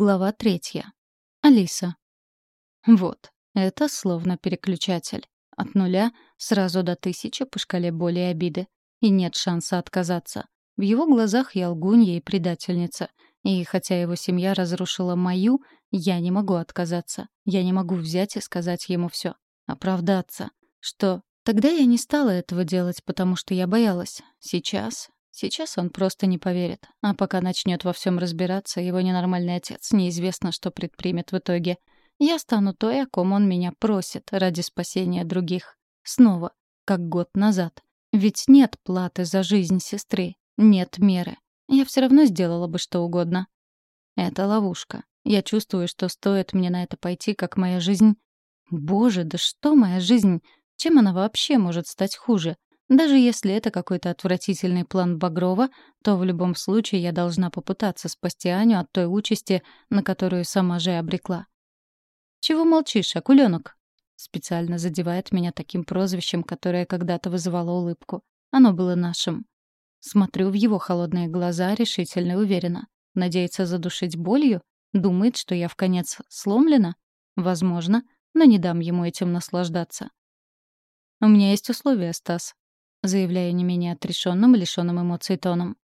Глава третья. Алиса. Вот, это словно переключатель. От нуля сразу до тысячи по шкале боли и обиды. И нет шанса отказаться. В его глазах я лгунья и предательница. И хотя его семья разрушила мою, я не могу отказаться. Я не могу взять и сказать ему все. Оправдаться. Что Тогда я не стала этого делать, потому что я боялась. Сейчас Сейчас он просто не поверит. А пока начнет во всем разбираться, его ненормальный отец неизвестно, что предпримет в итоге. Я стану той, о ком он меня просит, ради спасения других. Снова, как год назад. Ведь нет платы за жизнь сестры, нет меры. Я все равно сделала бы что угодно. Это ловушка. Я чувствую, что стоит мне на это пойти, как моя жизнь... Боже, да что моя жизнь? Чем она вообще может стать хуже? Даже если это какой-то отвратительный план Багрова, то в любом случае я должна попытаться спасти Аню от той участи, на которую сама же обрекла. «Чего молчишь, акуленок?» Специально задевает меня таким прозвищем, которое когда-то вызывало улыбку. Оно было нашим. Смотрю в его холодные глаза решительно и уверенно. Надеется задушить болью? Думает, что я в конец сломлена? Возможно, но не дам ему этим наслаждаться. «У меня есть условия, Стас», заявляю не менее отрешенным и лишенным эмоций тоном.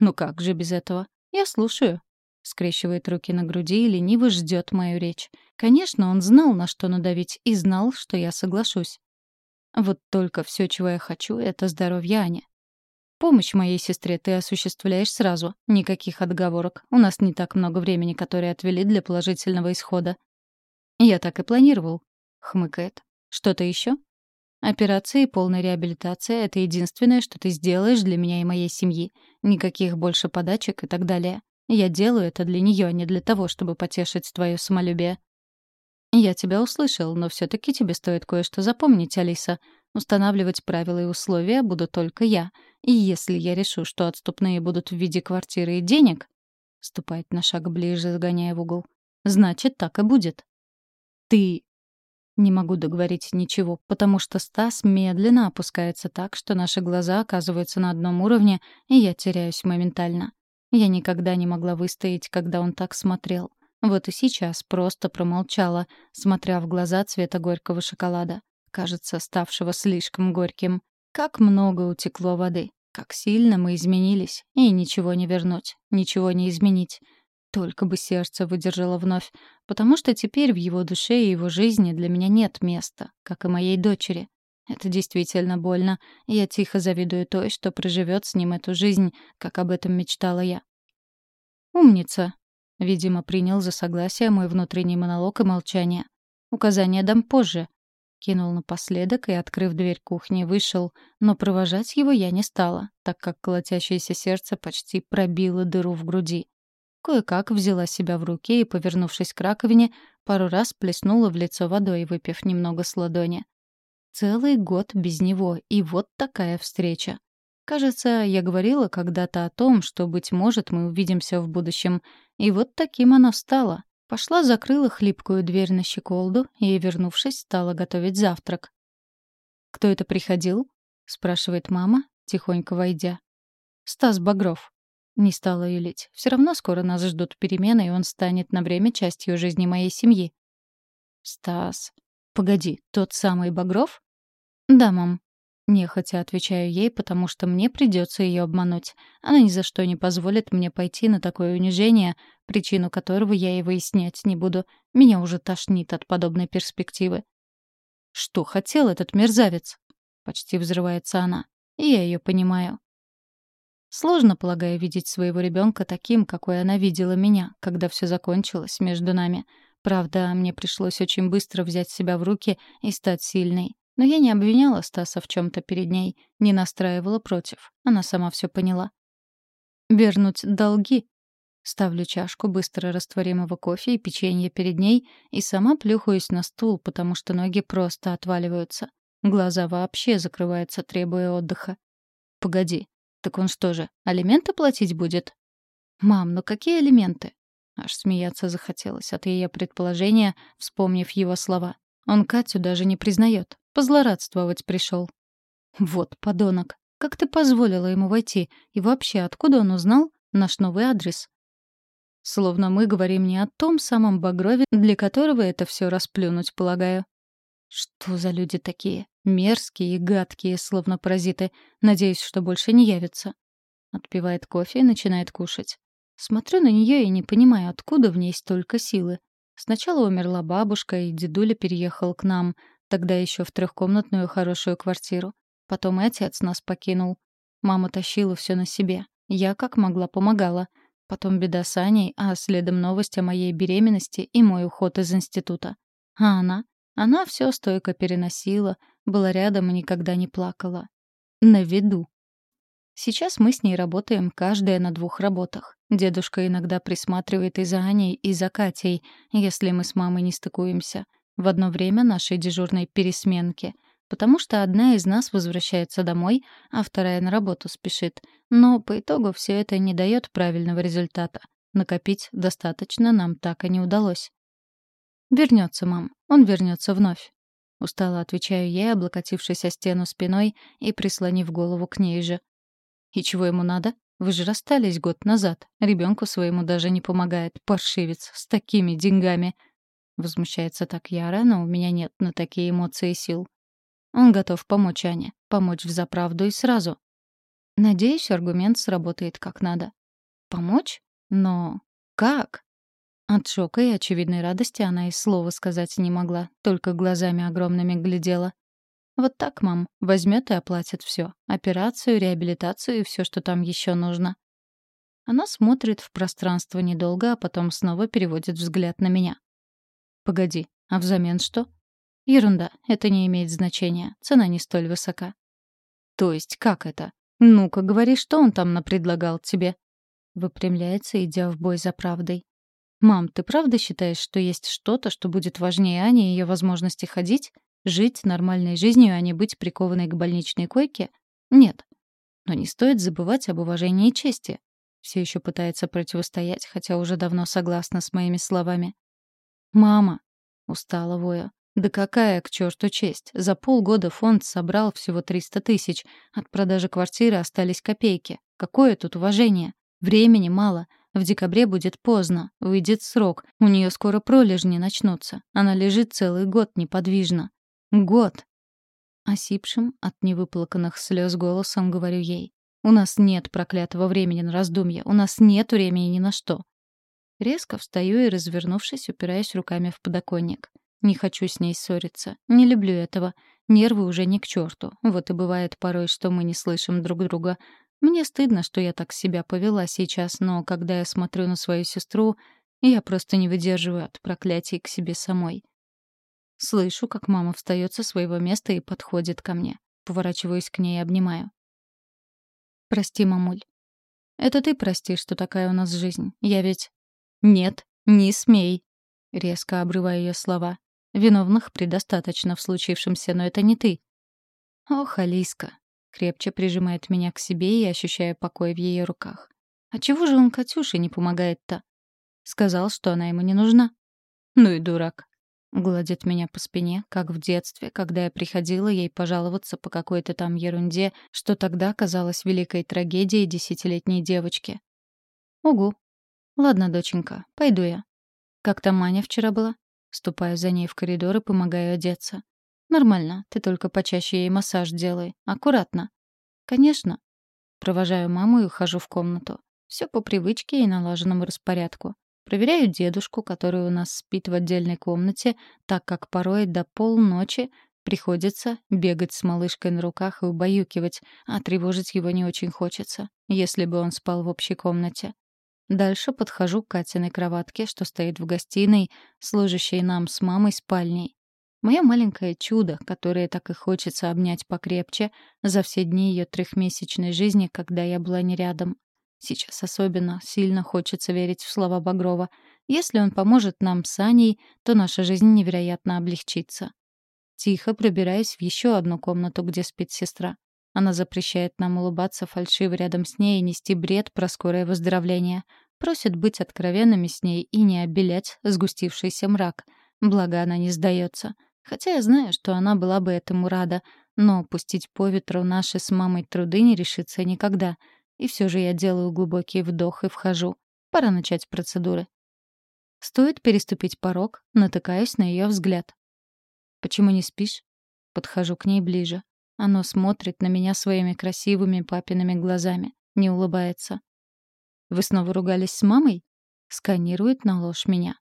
«Ну как же без этого? Я слушаю». Скрещивает руки на груди и лениво ждет мою речь. Конечно, он знал, на что надавить, и знал, что я соглашусь. Вот только все, чего я хочу, — это здоровье Ани. Помощь моей сестре ты осуществляешь сразу. Никаких отговорок. У нас не так много времени, которое отвели для положительного исхода. Я так и планировал. Хмыкает. Что-то еще? Операция и полная реабилитация — это единственное, что ты сделаешь для меня и моей семьи. Никаких больше подачек и так далее. Я делаю это для нее, а не для того, чтобы потешить твое самолюбие. Я тебя услышал, но все таки тебе стоит кое-что запомнить, Алиса. Устанавливать правила и условия буду только я. И если я решу, что отступные будут в виде квартиры и денег, ступает на шаг ближе, загоняя в угол, значит, так и будет. Ты не могу договорить ничего, потому что Стас медленно опускается так, что наши глаза оказываются на одном уровне, и я теряюсь моментально. Я никогда не могла выстоять, когда он так смотрел. Вот и сейчас просто промолчала, смотря в глаза цвета горького шоколада, кажется, ставшего слишком горьким. Как много утекло воды, как сильно мы изменились, и ничего не вернуть, ничего не изменить. Только бы сердце выдержало вновь, потому что теперь в его душе и его жизни для меня нет места, как и моей дочери. Это действительно больно, и я тихо завидую той, что проживет с ним эту жизнь, как об этом мечтала я. «Умница», — видимо, принял за согласие мой внутренний монолог и молчание. «Указания дам позже», — кинул напоследок и, открыв дверь кухни, вышел, но провожать его я не стала, так как колотящееся сердце почти пробило дыру в груди. Кое-как взяла себя в руки и, повернувшись к раковине, пару раз плеснула в лицо водой, выпив немного с ладони. Целый год без него, и вот такая встреча. Кажется, я говорила когда-то о том, что, быть может, мы увидимся в будущем. И вот таким оно стало. Пошла, закрыла хлипкую дверь на щеколду и, вернувшись, стала готовить завтрак. «Кто это приходил?» — спрашивает мама, тихонько войдя. «Стас Багров», не стала юлить. Все равно скоро нас ждут перемены, и он станет на время частью жизни моей семьи. Стас. Погоди, тот самый Багров? Да, мам. Нехотя отвечаю ей, потому что мне придется ее обмануть. Она ни за что не позволит мне пойти на такое унижение, причину которого я и выяснять не буду. Меня уже тошнит от подобной перспективы. Что хотел этот мерзавец? Почти взрывается она. И я ее понимаю. Сложно, полагаю, видеть своего ребенка таким, какой она видела меня, когда все закончилось между нами. Правда, мне пришлось очень быстро взять себя в руки и стать сильной. Но я не обвиняла Стаса в чем то перед ней, не настраивала против. Она сама все поняла. «Вернуть долги?» Ставлю чашку быстро растворимого кофе и печенье перед ней и сама плюхаюсь на стул, потому что ноги просто отваливаются. Глаза вообще закрываются, требуя отдыха. «Погоди, так он что же, алименты платить будет? Мам, ну какие алименты? Аж смеяться захотелось от ее предположения, вспомнив его слова. Он Катю даже не признает. Позлорадствовать пришел. Вот, подонок. Как ты позволила ему войти? И вообще, откуда он узнал наш новый адрес? Словно мы говорим не о том самом Багрове, для которого это все расплюнуть, полагаю. Что за люди такие? Мерзкие и гадкие, словно паразиты. Надеюсь, что больше не явятся. Отпивает кофе и начинает кушать. Смотрю на нее и не понимаю, откуда в ней столько силы. Сначала умерла бабушка, и дедуля переехал к нам, тогда еще в трехкомнатную хорошую квартиру. Потом и отец нас покинул. Мама тащила все на себе. Я как могла помогала. Потом беда с Аней, а следом новость о моей беременности и мой уход из института. А она? Она все стойко переносила, была рядом и никогда не плакала. На виду. Сейчас мы с ней работаем каждая на двух работах. Дедушка иногда присматривает и за Аней, и за Катей, если мы с мамой не стыкуемся. В одно время нашей дежурной пересменки. Потому что одна из нас возвращается домой, а вторая на работу спешит. Но по итогу все это не дает правильного результата. Накопить достаточно нам так и не удалось. Вернется, мам. Он вернется вновь. Устало отвечаю ей, облокотившись о стену спиной и прислонив голову к ней же. И чего ему надо? Вы же расстались год назад. Ребенку своему даже не помогает. Паршивец. С такими деньгами. Возмущается так яро, но у меня нет на такие эмоции сил. Он готов помочь Ане. Помочь в заправду и сразу. Надеюсь, аргумент сработает как надо. Помочь? Но как? От шока и очевидной радости она и слова сказать не могла, только глазами огромными глядела. Вот так, мам, возьмет и оплатит все: Операцию, реабилитацию и все, что там еще нужно. Она смотрит в пространство недолго, а потом снова переводит взгляд на меня. Погоди, а взамен что? Ерунда, это не имеет значения, цена не столь высока. То есть как это? Ну-ка, говори, что он там напредлагал тебе? Выпрямляется, идя в бой за правдой. «Мам, ты правда считаешь, что есть что-то, что будет важнее Ани и ее возможности ходить, жить нормальной жизнью, а не быть прикованной к больничной койке? Нет. Но не стоит забывать об уважении и чести». Все еще пытается противостоять, хотя уже давно согласна с моими словами. «Мама!» — устала Воя. «Да какая к черту честь? За полгода фонд собрал всего 300 тысяч. От продажи квартиры остались копейки. Какое тут уважение? Времени мало. В декабре будет поздно, выйдет срок, у нее скоро пролежни начнутся. Она лежит целый год неподвижно. Год. Осипшим от невыплаканных слез голосом говорю ей. «У нас нет проклятого времени на раздумье, у нас нет времени ни на что». Резко встаю и, развернувшись, упираюсь руками в подоконник. Не хочу с ней ссориться, не люблю этого. Нервы уже не к черту. Вот и бывает порой, что мы не слышим друг друга. Мне стыдно, что я так себя повела сейчас, но когда я смотрю на свою сестру, я просто не выдерживаю от проклятий к себе самой. Слышу, как мама встает со своего места и подходит ко мне. Поворачиваюсь к ней и обнимаю. «Прости, мамуль. Это ты прости, что такая у нас жизнь. Я ведь...» «Нет, не смей!» Резко обрываю ее слова. «Виновных предостаточно в случившемся, но это не ты». «Ох, Алиска, крепче прижимает меня к себе и ощущая покой в ее руках. А чего же он Катюше не помогает-то? Сказал, что она ему не нужна. Ну и дурак. Гладит меня по спине, как в детстве, когда я приходила ей пожаловаться по какой-то там ерунде, что тогда казалось великой трагедией десятилетней девочки. Угу. Ладно, доченька, пойду я. Как там Маня вчера была? Ступаю за ней в коридор и помогаю одеться. «Нормально. Ты только почаще ей массаж делай. Аккуратно». «Конечно». Провожаю маму и ухожу в комнату. Все по привычке и налаженному распорядку. Проверяю дедушку, который у нас спит в отдельной комнате, так как порой до полночи приходится бегать с малышкой на руках и убаюкивать, а тревожить его не очень хочется, если бы он спал в общей комнате. Дальше подхожу к Катиной кроватке, что стоит в гостиной, служащей нам с мамой спальней. Мое маленькое чудо, которое так и хочется обнять покрепче за все дни ее трехмесячной жизни, когда я была не рядом. Сейчас особенно сильно хочется верить в слова Багрова. Если он поможет нам с Аней, то наша жизнь невероятно облегчится. Тихо пробираюсь в еще одну комнату, где спит сестра. Она запрещает нам улыбаться фальшиво рядом с ней и нести бред про скорое выздоровление. Просит быть откровенными с ней и не обелять сгустившийся мрак. Благо она не сдается. Хотя я знаю, что она была бы этому рада, но пустить по ветру наши с мамой труды не решится никогда. И все же я делаю глубокий вдох и вхожу. Пора начать процедуры. Стоит переступить порог, натыкаюсь на ее взгляд. «Почему не спишь?» Подхожу к ней ближе. Оно смотрит на меня своими красивыми папиными глазами, не улыбается. «Вы снова ругались с мамой?» Сканирует на ложь меня.